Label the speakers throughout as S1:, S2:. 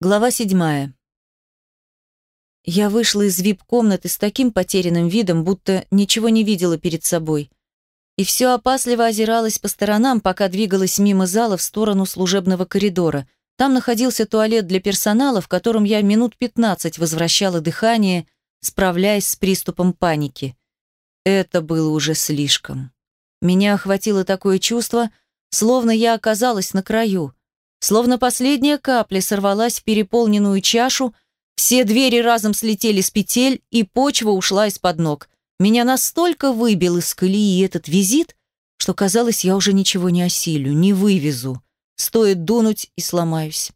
S1: Глава седьмая. Я вышла из вип-комнаты с таким потерянным видом, будто ничего не видела перед собой. И все опасливо озиралась по сторонам, пока двигалась мимо зала в сторону служебного коридора. Там находился туалет для персонала, в котором я минут 15 возвращала дыхание, справляясь с приступом паники. Это было уже слишком. Меня охватило такое чувство, словно я оказалась на краю – Словно последняя капля сорвалась в переполненную чашу, все двери разом слетели с петель, и почва ушла из-под ног. Меня настолько выбил из колеи этот визит, что казалось, я уже ничего не осилю, не вывезу. Стоит дунуть и сломаюсь.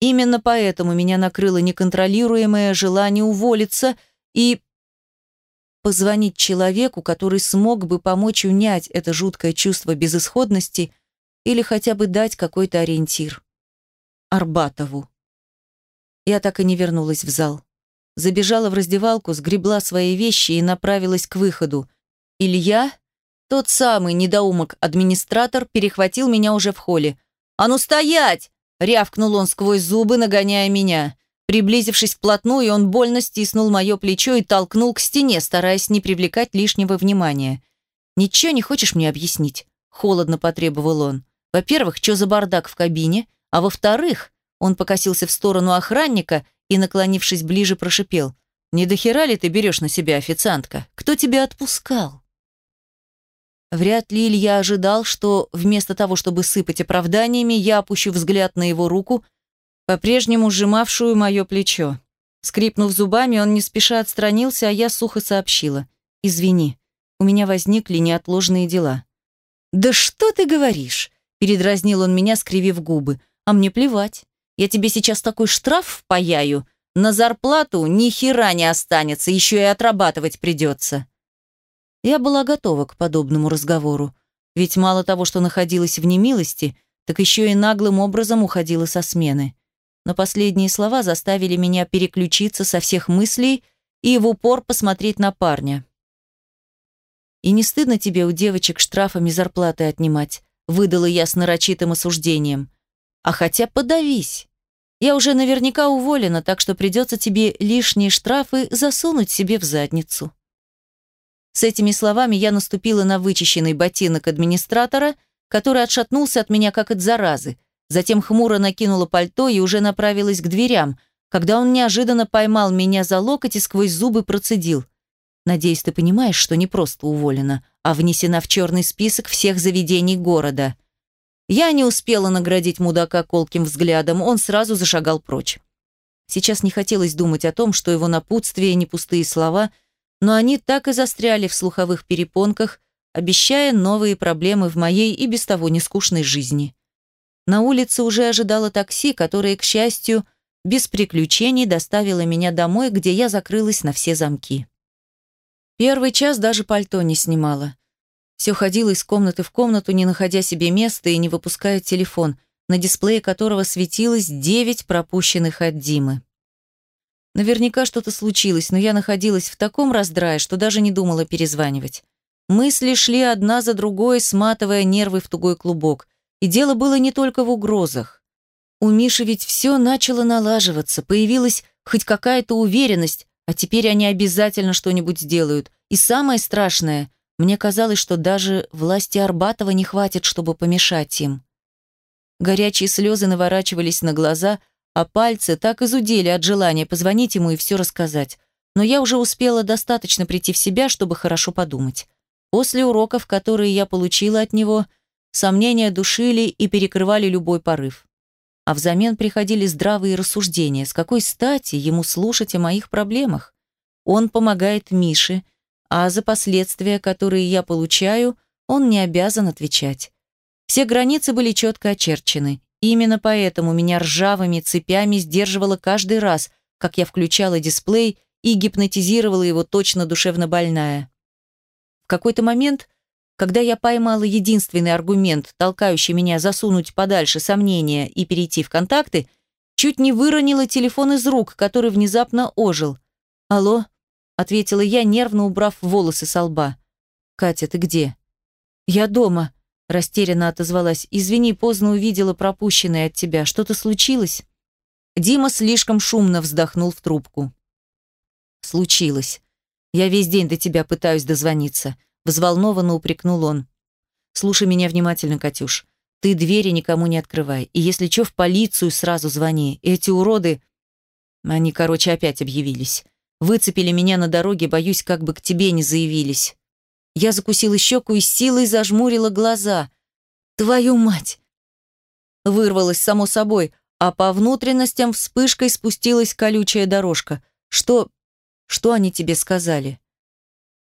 S1: Именно поэтому меня накрыло неконтролируемое желание уволиться и позвонить человеку, который смог бы помочь унять это жуткое чувство безысходности или хотя бы дать какой-то ориентир. Арбатову. Я так и не вернулась в зал. Забежала в раздевалку, сгребла свои вещи и направилась к выходу. Илья, тот самый недоумок-администратор, перехватил меня уже в холле. «А ну стоять!» — рявкнул он сквозь зубы, нагоняя меня. Приблизившись вплотную, он больно стиснул мое плечо и толкнул к стене, стараясь не привлекать лишнего внимания. «Ничего не хочешь мне объяснить?» — холодно потребовал он. Во-первых, что за бардак в кабине, а во-вторых, он покосился в сторону охранника и, наклонившись ближе, прошипел. «Не до хера ли ты берешь на себя официантка? Кто тебя отпускал?» Вряд ли Илья ожидал, что вместо того, чтобы сыпать оправданиями, я опущу взгляд на его руку, по-прежнему сжимавшую мое плечо. Скрипнув зубами, он не спеша отстранился, а я сухо сообщила. «Извини, у меня возникли неотложные дела». «Да что ты говоришь?» Передразнил он меня, скривив губы. А мне плевать. Я тебе сейчас такой штраф впаяю. На зарплату ни хера не останется, еще и отрабатывать придется. Я была готова к подобному разговору. Ведь мало того, что находилась в немилости, так еще и наглым образом уходила со смены. Но последние слова заставили меня переключиться со всех мыслей и в упор посмотреть на парня. «И не стыдно тебе у девочек штрафами зарплаты отнимать?» Выдала я с нарочитым осуждением. А хотя подавись. Я уже наверняка уволена, так что придется тебе лишние штрафы засунуть себе в задницу. С этими словами я наступила на вычищенный ботинок администратора, который отшатнулся от меня как от заразы. Затем хмуро накинула пальто и уже направилась к дверям, когда он неожиданно поймал меня за локоть и сквозь зубы процедил. «Надеюсь, ты понимаешь, что не просто уволена, а внесена в черный список всех заведений города. Я не успела наградить мудака колким взглядом, он сразу зашагал прочь. Сейчас не хотелось думать о том, что его напутствие не пустые слова, но они так и застряли в слуховых перепонках, обещая новые проблемы в моей и без того нескучной жизни. На улице уже ожидало такси, которое, к счастью, без приключений доставило меня домой, где я закрылась на все замки. Первый час даже пальто не снимала. Все ходила из комнаты в комнату, не находя себе места и не выпуская телефон, на дисплее которого светилось девять пропущенных от Димы. Наверняка что-то случилось, но я находилась в таком раздрае, что даже не думала перезванивать. Мысли шли одна за другой, сматывая нервы в тугой клубок. И дело было не только в угрозах. У Миши ведь все начало налаживаться, появилась хоть какая-то уверенность, а теперь они обязательно что-нибудь сделают. И самое страшное, мне казалось, что даже власти Арбатова не хватит, чтобы помешать им. Горячие слезы наворачивались на глаза, а пальцы так изудели от желания позвонить ему и все рассказать. Но я уже успела достаточно прийти в себя, чтобы хорошо подумать. После уроков, которые я получила от него, сомнения душили и перекрывали любой порыв а взамен приходили здравые рассуждения, с какой стати ему слушать о моих проблемах. Он помогает Мише, а за последствия, которые я получаю, он не обязан отвечать. Все границы были четко очерчены. Именно поэтому меня ржавыми цепями сдерживало каждый раз, как я включала дисплей и гипнотизировала его точно душевно больная. В какой-то момент когда я поймала единственный аргумент, толкающий меня засунуть подальше сомнения и перейти в контакты, чуть не выронила телефон из рук, который внезапно ожил. «Алло?» — ответила я, нервно убрав волосы со лба. «Катя, ты где?» «Я дома», — растерянно отозвалась. «Извини, поздно увидела пропущенное от тебя. Что-то случилось?» Дима слишком шумно вздохнул в трубку. «Случилось. Я весь день до тебя пытаюсь дозвониться», — взволнованно упрекнул он. «Слушай меня внимательно, Катюш. Ты двери никому не открывай. И если что, в полицию сразу звони. Эти уроды...» Они, короче, опять объявились. Выцепили меня на дороге, боюсь, как бы к тебе не заявились. Я закусила щеку и силой зажмурила глаза. «Твою мать!» Вырвалась, само собой, а по внутренностям вспышкой спустилась колючая дорожка. «Что... что они тебе сказали?»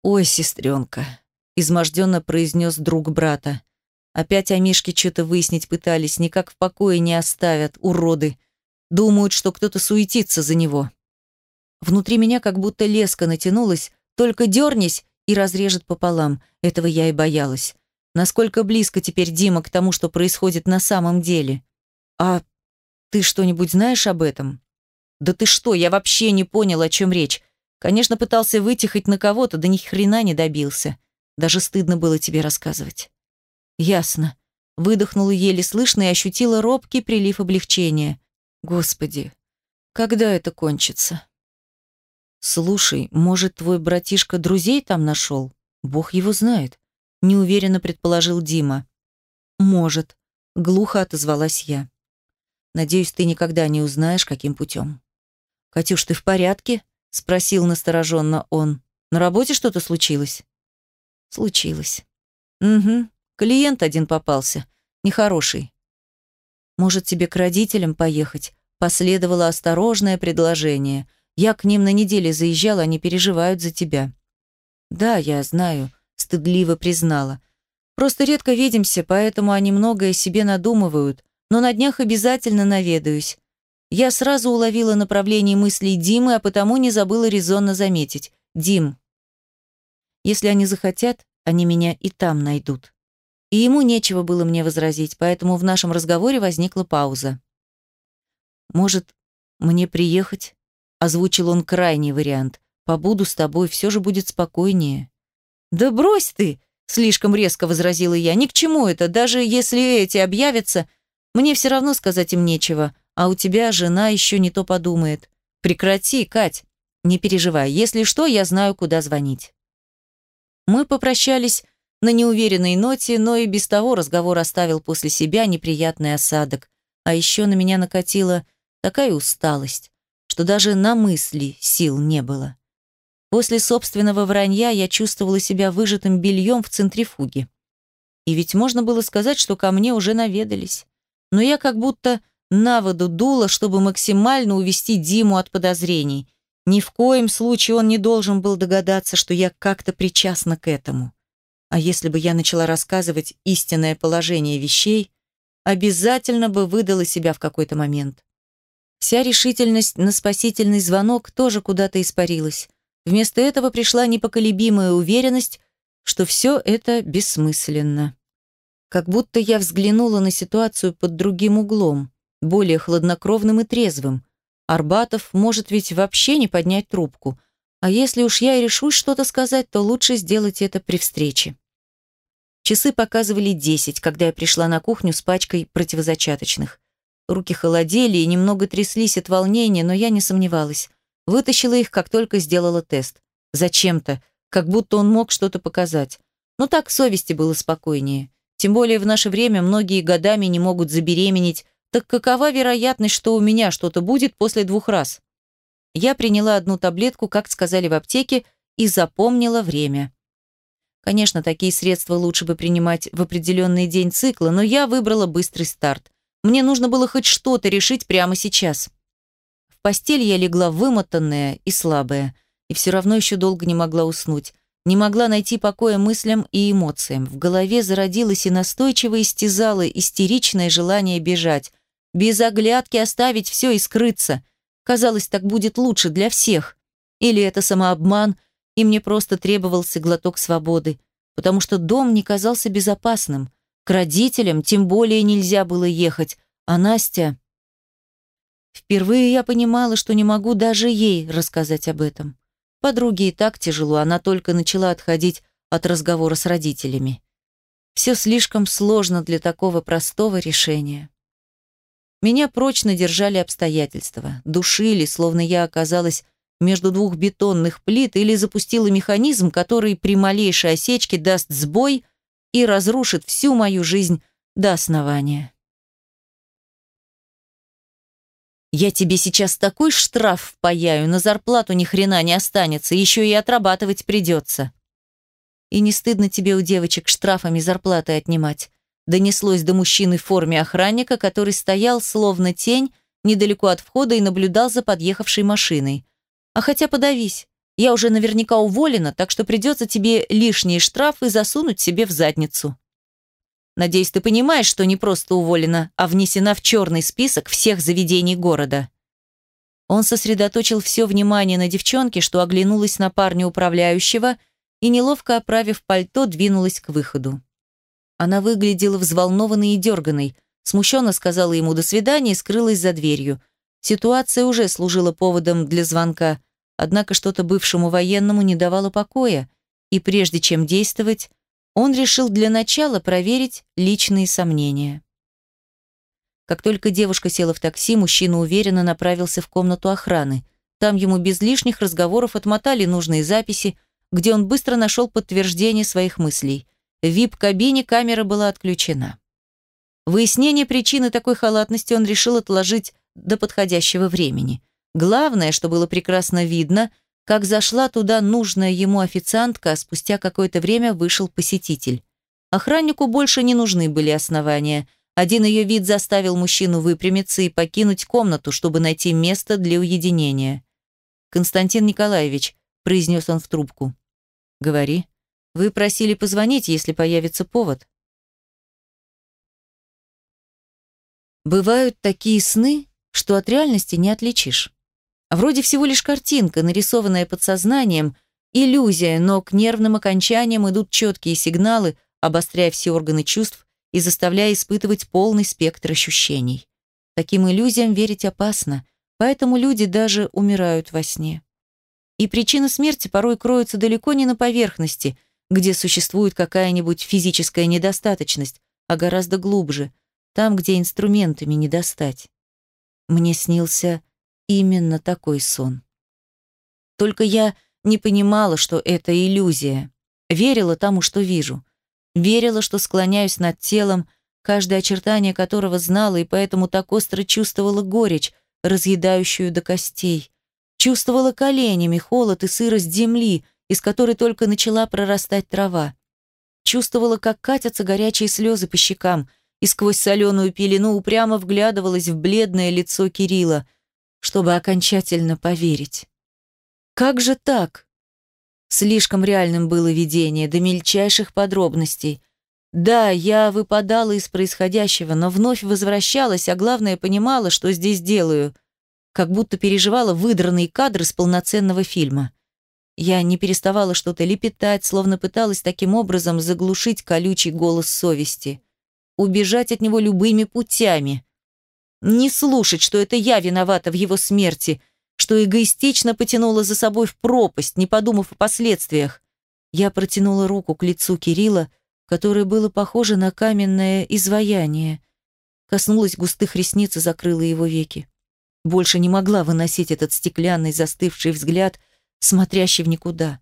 S1: «Ой, сестренка», — изможденно произнес друг брата. «Опять о Мишке что-то выяснить пытались, никак в покое не оставят, уроды. Думают, что кто-то суетится за него». Внутри меня как будто леска натянулась, только дернись и разрежет пополам. Этого я и боялась. Насколько близко теперь Дима к тому, что происходит на самом деле? А ты что-нибудь знаешь об этом? Да ты что, я вообще не понял, о чем речь. Конечно, пытался выйти хоть на кого-то, да ни хрена не добился. Даже стыдно было тебе рассказывать. Ясно. Выдохнула еле слышно и ощутила робкий прилив облегчения. Господи, когда это кончится? Слушай, может, твой братишка друзей там нашел? Бог его знает неуверенно предположил Дима. Может, глухо отозвалась я. Надеюсь, ты никогда не узнаешь, каким путем. Катюш, ты в порядке? спросил настороженно он. На работе что-то случилось? Случилось. Угу. Клиент один попался. Нехороший. Может, тебе к родителям поехать? Последовало осторожное предложение. Я к ним на неделе заезжала, они переживают за тебя. Да, я знаю стыдливо признала. Просто редко видимся, поэтому они многое себе надумывают, но на днях обязательно наведаюсь. Я сразу уловила направление мыслей Димы, а потому не забыла резонно заметить. «Дим, если они захотят, они меня и там найдут». И ему нечего было мне возразить, поэтому в нашем разговоре возникла пауза. «Может, мне приехать?» – озвучил он крайний вариант. «Побуду с тобой, все же будет спокойнее». «Да брось ты!» – слишком резко возразила я. «Ни к чему это, даже если эти объявятся, мне все равно сказать им нечего, а у тебя жена еще не то подумает. Прекрати, Кать, не переживай, если что, я знаю, куда звонить». Мы попрощались на неуверенной ноте, но и без того разговор оставил после себя неприятный осадок. А еще на меня накатила такая усталость, что даже на мысли сил не было. После собственного вранья я чувствовала себя выжатым бельем в центрифуге. И ведь можно было сказать, что ко мне уже наведались. Но я как будто на воду дула, чтобы максимально увести Диму от подозрений. Ни в коем случае он не должен был догадаться, что я как-то причастна к этому. А если бы я начала рассказывать истинное положение вещей, обязательно бы выдала себя в какой-то момент. Вся решительность на спасительный звонок тоже куда-то испарилась. Вместо этого пришла непоколебимая уверенность, что все это бессмысленно. Как будто я взглянула на ситуацию под другим углом, более хладнокровным и трезвым. Арбатов может ведь вообще не поднять трубку. А если уж я и решусь что-то сказать, то лучше сделать это при встрече. Часы показывали десять, когда я пришла на кухню с пачкой противозачаточных. Руки холодели и немного тряслись от волнения, но я не сомневалась. Вытащила их, как только сделала тест. Зачем-то, как будто он мог что-то показать. Но так совести было спокойнее. Тем более в наше время многие годами не могут забеременеть, так какова вероятность, что у меня что-то будет после двух раз? Я приняла одну таблетку, как сказали в аптеке, и запомнила время. Конечно, такие средства лучше бы принимать в определенный день цикла, но я выбрала быстрый старт. Мне нужно было хоть что-то решить прямо сейчас постель я легла вымотанная и слабая, и все равно еще долго не могла уснуть. Не могла найти покоя мыслям и эмоциям. В голове зародилось и настойчиво истязало истеричное желание бежать. Без оглядки оставить все и скрыться. Казалось, так будет лучше для всех. Или это самообман, и мне просто требовался глоток свободы, потому что дом не казался безопасным. К родителям тем более нельзя было ехать, а Настя... Впервые я понимала, что не могу даже ей рассказать об этом. Подруге и так тяжело, она только начала отходить от разговора с родителями. Все слишком сложно для такого простого решения. Меня прочно держали обстоятельства, душили, словно я оказалась между двух бетонных плит или запустила механизм, который при малейшей осечке даст сбой и разрушит всю мою жизнь до основания. Я тебе сейчас такой штраф впаяю, на зарплату ни хрена не останется, еще и отрабатывать придется. И не стыдно тебе у девочек штрафами зарплаты отнимать. Донеслось до мужчины в форме охранника, который стоял словно тень недалеко от входа и наблюдал за подъехавшей машиной. А хотя подавись, я уже наверняка уволена, так что придется тебе лишние штрафы засунуть себе в задницу. Надеюсь, ты понимаешь, что не просто уволена, а внесена в черный список всех заведений города. Он сосредоточил все внимание на девчонке, что оглянулась на парня управляющего и, неловко оправив пальто, двинулась к выходу. Она выглядела взволнованной и дерганной, смущенно сказала ему «до свидания» и скрылась за дверью. Ситуация уже служила поводом для звонка, однако что-то бывшему военному не давало покоя, и прежде чем действовать, он решил для начала проверить личные сомнения. Как только девушка села в такси, мужчина уверенно направился в комнату охраны. Там ему без лишних разговоров отмотали нужные записи, где он быстро нашел подтверждение своих мыслей. В вип-кабине камера была отключена. Выяснение причины такой халатности он решил отложить до подходящего времени. Главное, что было прекрасно видно, как зашла туда нужная ему официантка, а спустя какое-то время вышел посетитель. Охраннику больше не нужны были основания. Один ее вид заставил мужчину выпрямиться и покинуть комнату, чтобы найти место для уединения. «Константин Николаевич», – произнес он в трубку. «Говори. Вы просили позвонить, если появится повод». Бывают такие сны, что от реальности не отличишь. Вроде всего лишь картинка, нарисованная подсознанием, иллюзия, но к нервным окончаниям идут четкие сигналы, обостряя все органы чувств и заставляя испытывать полный спектр ощущений. Таким иллюзиям верить опасно, поэтому люди даже умирают во сне. И причина смерти порой кроется далеко не на поверхности, где существует какая-нибудь физическая недостаточность, а гораздо глубже, там, где инструментами не достать. Мне снился именно такой сон. Только я не понимала, что это иллюзия. Верила тому, что вижу. Верила, что склоняюсь над телом, каждое очертание которого знала и поэтому так остро чувствовала горечь, разъедающую до костей. Чувствовала коленями холод и сырость земли, из которой только начала прорастать трава. Чувствовала, как катятся горячие слезы по щекам, и сквозь соленую пелену упрямо вглядывалась в бледное лицо Кирилла – чтобы окончательно поверить. Как же так? Слишком реальным было видение, до мельчайших подробностей. Да, я выпадала из происходящего, но вновь возвращалась, а главное, понимала, что здесь делаю. Как будто переживала выдранный кадр из полноценного фильма. Я не переставала что-то лепетать, словно пыталась таким образом заглушить колючий голос совести. Убежать от него любыми путями. Не слушать, что это я виновата в его смерти, что эгоистично потянула за собой в пропасть, не подумав о последствиях. Я протянула руку к лицу Кирилла, которое было похоже на каменное изваяние. Коснулась густых ресниц и закрыла его веки. Больше не могла выносить этот стеклянный застывший взгляд, смотрящий в никуда.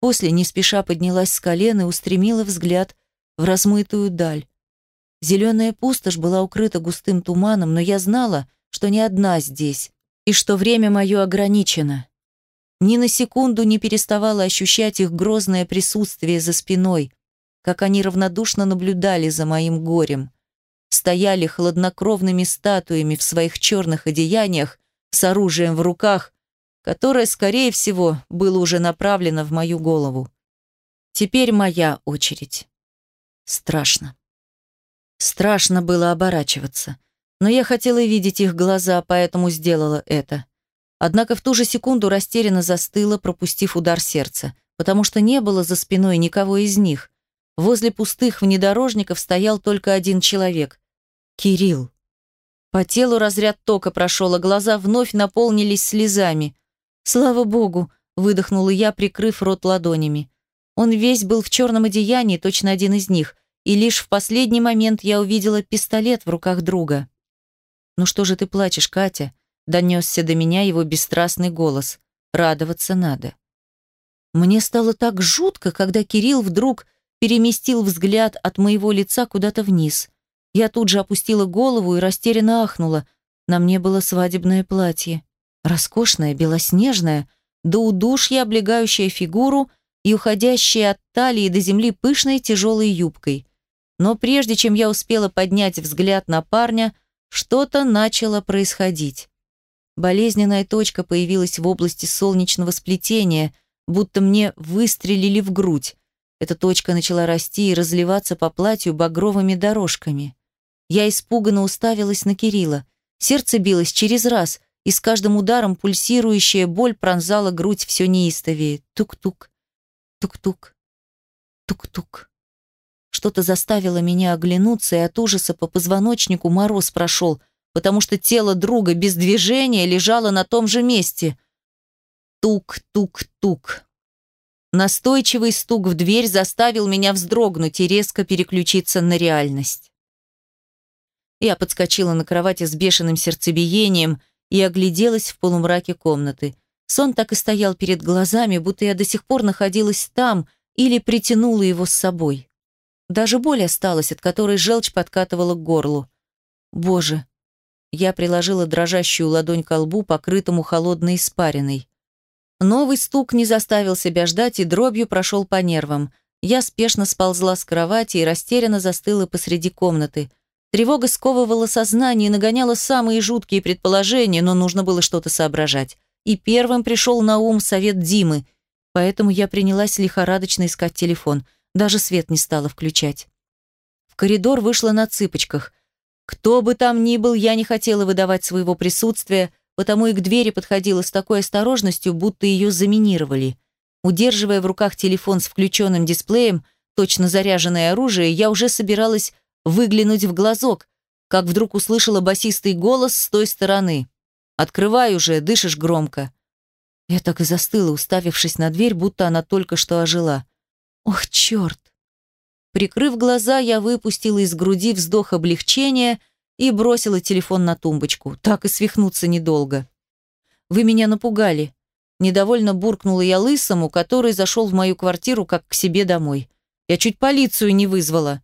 S1: После не спеша поднялась с колен и устремила взгляд в размытую даль. Зеленая пустошь была укрыта густым туманом, но я знала, что не одна здесь, и что время мое ограничено. Ни на секунду не переставала ощущать их грозное присутствие за спиной, как они равнодушно наблюдали за моим горем. Стояли хладнокровными статуями в своих черных одеяниях с оружием в руках, которое, скорее всего, было уже направлено в мою голову. Теперь моя очередь. Страшно. Страшно было оборачиваться. Но я хотела видеть их глаза, поэтому сделала это. Однако в ту же секунду растерянно застыла, пропустив удар сердца, потому что не было за спиной никого из них. Возле пустых внедорожников стоял только один человек — Кирилл. По телу разряд тока прошел, а глаза вновь наполнились слезами. «Слава богу!» — выдохнула я, прикрыв рот ладонями. Он весь был в черном одеянии, точно один из них — и лишь в последний момент я увидела пистолет в руках друга. «Ну что же ты плачешь, Катя?» Донесся до меня его бесстрастный голос. «Радоваться надо». Мне стало так жутко, когда Кирилл вдруг переместил взгляд от моего лица куда-то вниз. Я тут же опустила голову и растерянно ахнула. На мне было свадебное платье. Роскошное, белоснежное, до удушья облегающее фигуру и уходящее от талии до земли пышной тяжелой юбкой. Но прежде чем я успела поднять взгляд на парня, что-то начало происходить. Болезненная точка появилась в области солнечного сплетения, будто мне выстрелили в грудь. Эта точка начала расти и разливаться по платью багровыми дорожками. Я испуганно уставилась на Кирилла. Сердце билось через раз, и с каждым ударом пульсирующая боль пронзала грудь все неистовее. Тук-тук, тук-тук, тук-тук. Что-то заставило меня оглянуться, и от ужаса по позвоночнику мороз прошел, потому что тело друга без движения лежало на том же месте. Тук-тук-тук. Настойчивый стук в дверь заставил меня вздрогнуть и резко переключиться на реальность. Я подскочила на кровати с бешеным сердцебиением и огляделась в полумраке комнаты. Сон так и стоял перед глазами, будто я до сих пор находилась там или притянула его с собой. Даже боль осталась, от которой желчь подкатывала к горлу. Боже! Я приложила дрожащую ладонь к лбу, покрытому холодной испариной. Новый стук не заставил себя ждать и дробью прошел по нервам. Я спешно сползла с кровати и растерянно застыла посреди комнаты. Тревога сковывала сознание и нагоняла самые жуткие предположения, но нужно было что-то соображать. И первым пришел на ум совет Димы, поэтому я принялась лихорадочно искать телефон – даже свет не стала включать. В коридор вышла на цыпочках. Кто бы там ни был, я не хотела выдавать своего присутствия, потому и к двери подходила с такой осторожностью, будто ее заминировали. Удерживая в руках телефон с включенным дисплеем, точно заряженное оружие, я уже собиралась выглянуть в глазок, как вдруг услышала басистый голос с той стороны. «Открывай уже, дышишь громко». Я так и застыла, уставившись на дверь, будто она только что ожила. Ох, черт! Прикрыв глаза, я выпустила из груди вздох облегчения и бросила телефон на тумбочку. Так и свихнуться недолго. «Вы меня напугали», – недовольно буркнула я лысому, который зашел в мою квартиру как к себе домой. Я чуть полицию не вызвала.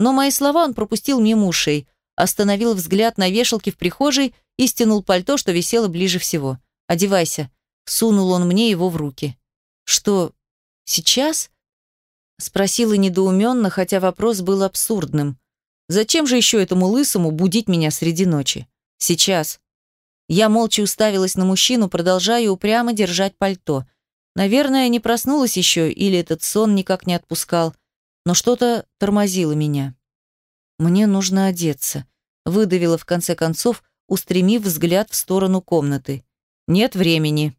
S1: Но мои слова он пропустил мимо ушей, остановил взгляд на вешалке в прихожей и стянул пальто, что висело ближе всего. «Одевайся», – сунул он мне его в руки. «Что, сейчас?» Спросила недоуменно, хотя вопрос был абсурдным. Зачем же еще этому лысому будить меня среди ночи? Сейчас. Я молча уставилась на мужчину, продолжая упрямо держать пальто. Наверное, не проснулась еще, или этот сон никак не отпускал, но что-то тормозило меня. Мне нужно одеться, выдавила в конце концов, устремив взгляд в сторону комнаты. Нет времени.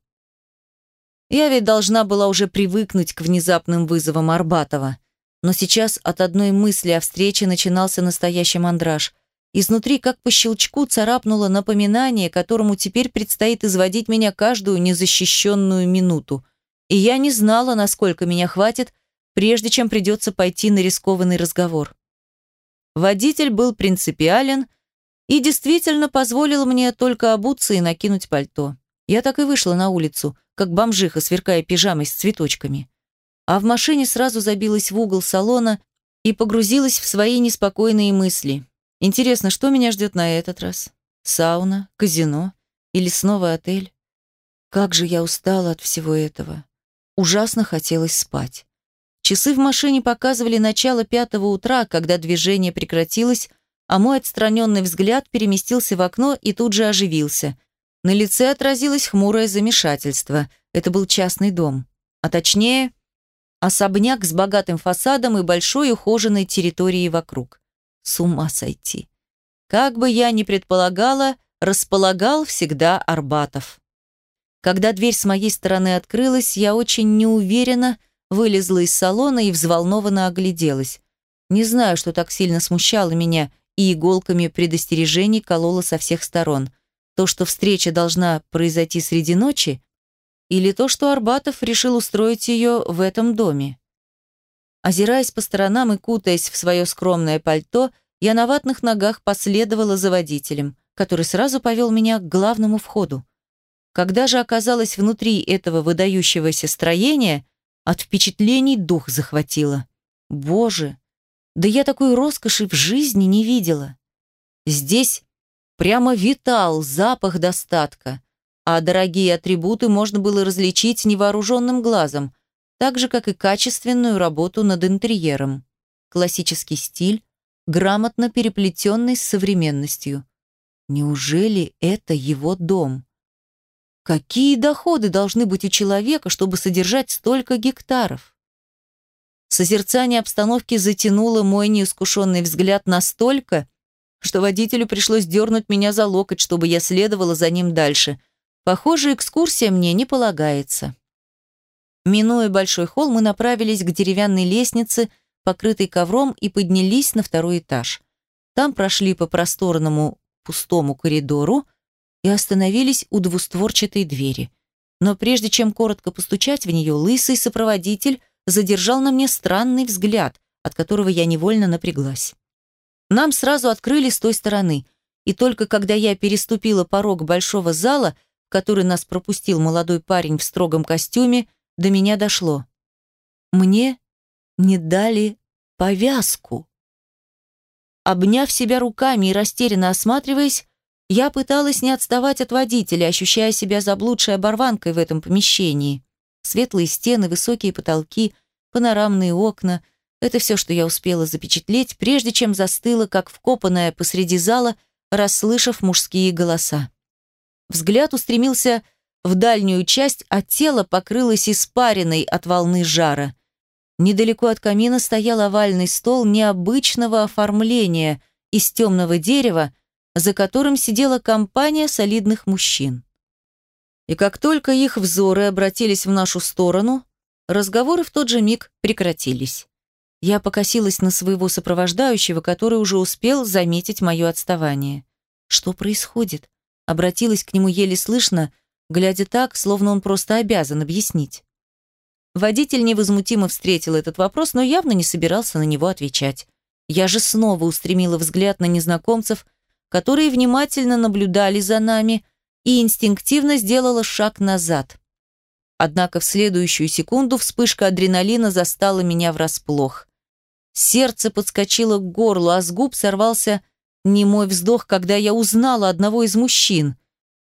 S1: Я ведь должна была уже привыкнуть к внезапным вызовам Арбатова. Но сейчас от одной мысли о встрече начинался настоящий мандраж. Изнутри, как по щелчку, царапнуло напоминание, которому теперь предстоит изводить меня каждую незащищенную минуту. И я не знала, насколько меня хватит, прежде чем придется пойти на рискованный разговор. Водитель был принципиален и действительно позволил мне только обуться и накинуть пальто. Я так и вышла на улицу, как бомжиха, сверкая пижамой с цветочками. А в машине сразу забилась в угол салона и погрузилась в свои неспокойные мысли. Интересно, что меня ждет на этот раз? Сауна, казино или снова отель? Как же я устала от всего этого. Ужасно хотелось спать. Часы в машине показывали начало пятого утра, когда движение прекратилось, а мой отстраненный взгляд переместился в окно и тут же оживился – на лице отразилось хмурое замешательство. Это был частный дом. А точнее, особняк с богатым фасадом и большой ухоженной территорией вокруг. С ума сойти. Как бы я ни предполагала, располагал всегда Арбатов. Когда дверь с моей стороны открылась, я очень неуверенно вылезла из салона и взволнованно огляделась. Не знаю, что так сильно смущало меня, и иголками предостережений колола со всех сторон – то, что встреча должна произойти среди ночи, или то, что Арбатов решил устроить ее в этом доме. Озираясь по сторонам и кутаясь в свое скромное пальто, я на ватных ногах последовала за водителем. который сразу повел меня к главному входу. Когда же оказалась внутри этого выдающегося строения, от впечатлений дух захватило. Боже, да я такой роскоши в жизни не видела. Здесь прямо витал запах достатка, а дорогие атрибуты можно было различить невооруженным глазом, так же, как и качественную работу над интерьером. Классический стиль, грамотно переплетенный с современностью. Неужели это его дом? Какие доходы должны быть у человека, чтобы содержать столько гектаров? Созерцание обстановки затянуло мой неискушенный взгляд настолько, что водителю пришлось дернуть меня за локоть, чтобы я следовала за ним дальше. Похоже, экскурсия мне не полагается. Минуя большой холл, мы направились к деревянной лестнице, покрытой ковром, и поднялись на второй этаж. Там прошли по просторному пустому коридору, и остановились у двустворчатой двери. Но прежде чем коротко постучать в нее, лысый сопроводитель задержал на мне странный взгляд, от которого я невольно напряглась. Нам сразу открыли с той стороны, и только когда я переступила порог большого зала, который нас пропустил молодой парень в строгом костюме, до меня дошло. Мне не дали повязку. Обняв себя руками и растерянно осматриваясь, я пыталась не отставать от водителя, ощущая себя заблудшей оборванкой в этом помещении. Светлые стены, высокие потолки, панорамные окна — это все, что я успела запечатлеть, прежде чем застыла, как вкопанная посреди зала, расслышав мужские голоса. Взгляд устремился в дальнюю часть, а тело покрылось испариной от волны жара. Недалеко от камина стоял овальный стол необычного оформления из темного дерева, за которым сидела компания солидных мужчин. И как только их взоры обратились в нашу сторону, разговоры в тот же миг прекратились. Я покосилась на своего сопровождающего, который уже успел заметить мое отставание. Что происходит? Обратилась к нему еле слышно, глядя так, словно он просто обязан объяснить. Водитель невозмутимо встретил этот вопрос, но явно не собирался на него отвечать. Я же снова устремила взгляд на незнакомцев, которые внимательно наблюдали за нами, и инстинктивно сделала шаг назад. Однако в следующую секунду вспышка адреналина застала меня врасплох. Сердце подскочило к горлу, а с губ сорвался немой вздох, когда я узнала одного из мужчин.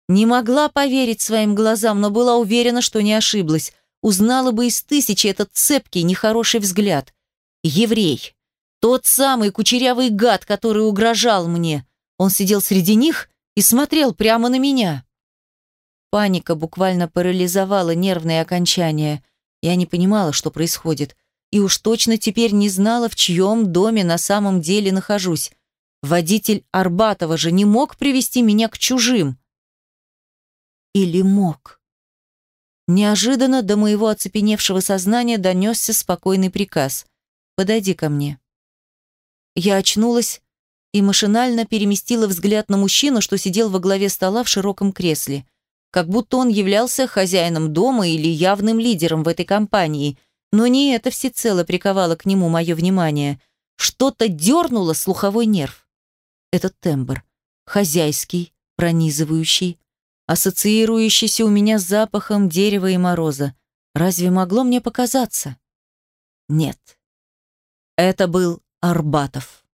S1: Не могла поверить своим глазам, но была уверена, что не ошиблась. Узнала бы из тысячи этот цепкий, нехороший взгляд. Еврей. Тот самый кучерявый гад, который угрожал мне. Он сидел среди них и смотрел прямо на меня. Паника буквально парализовала нервные окончания. Я не понимала, что происходит, и уж точно теперь не знала, в чьем доме на самом деле нахожусь. Водитель Арбатова же не мог привести меня к чужим. Или мог? Неожиданно до моего оцепеневшего сознания донесся спокойный приказ. «Подойди ко мне». Я очнулась и машинально переместила взгляд на мужчину, что сидел во главе стола в широком кресле. Как будто он являлся хозяином дома или явным лидером в этой компании. Но не это всецело приковало к нему мое внимание. Что-то дернуло слуховой нерв. Этот тембр. Хозяйский, пронизывающий, ассоциирующийся у меня с запахом дерева и мороза. Разве могло мне показаться? Нет. Это был Арбатов.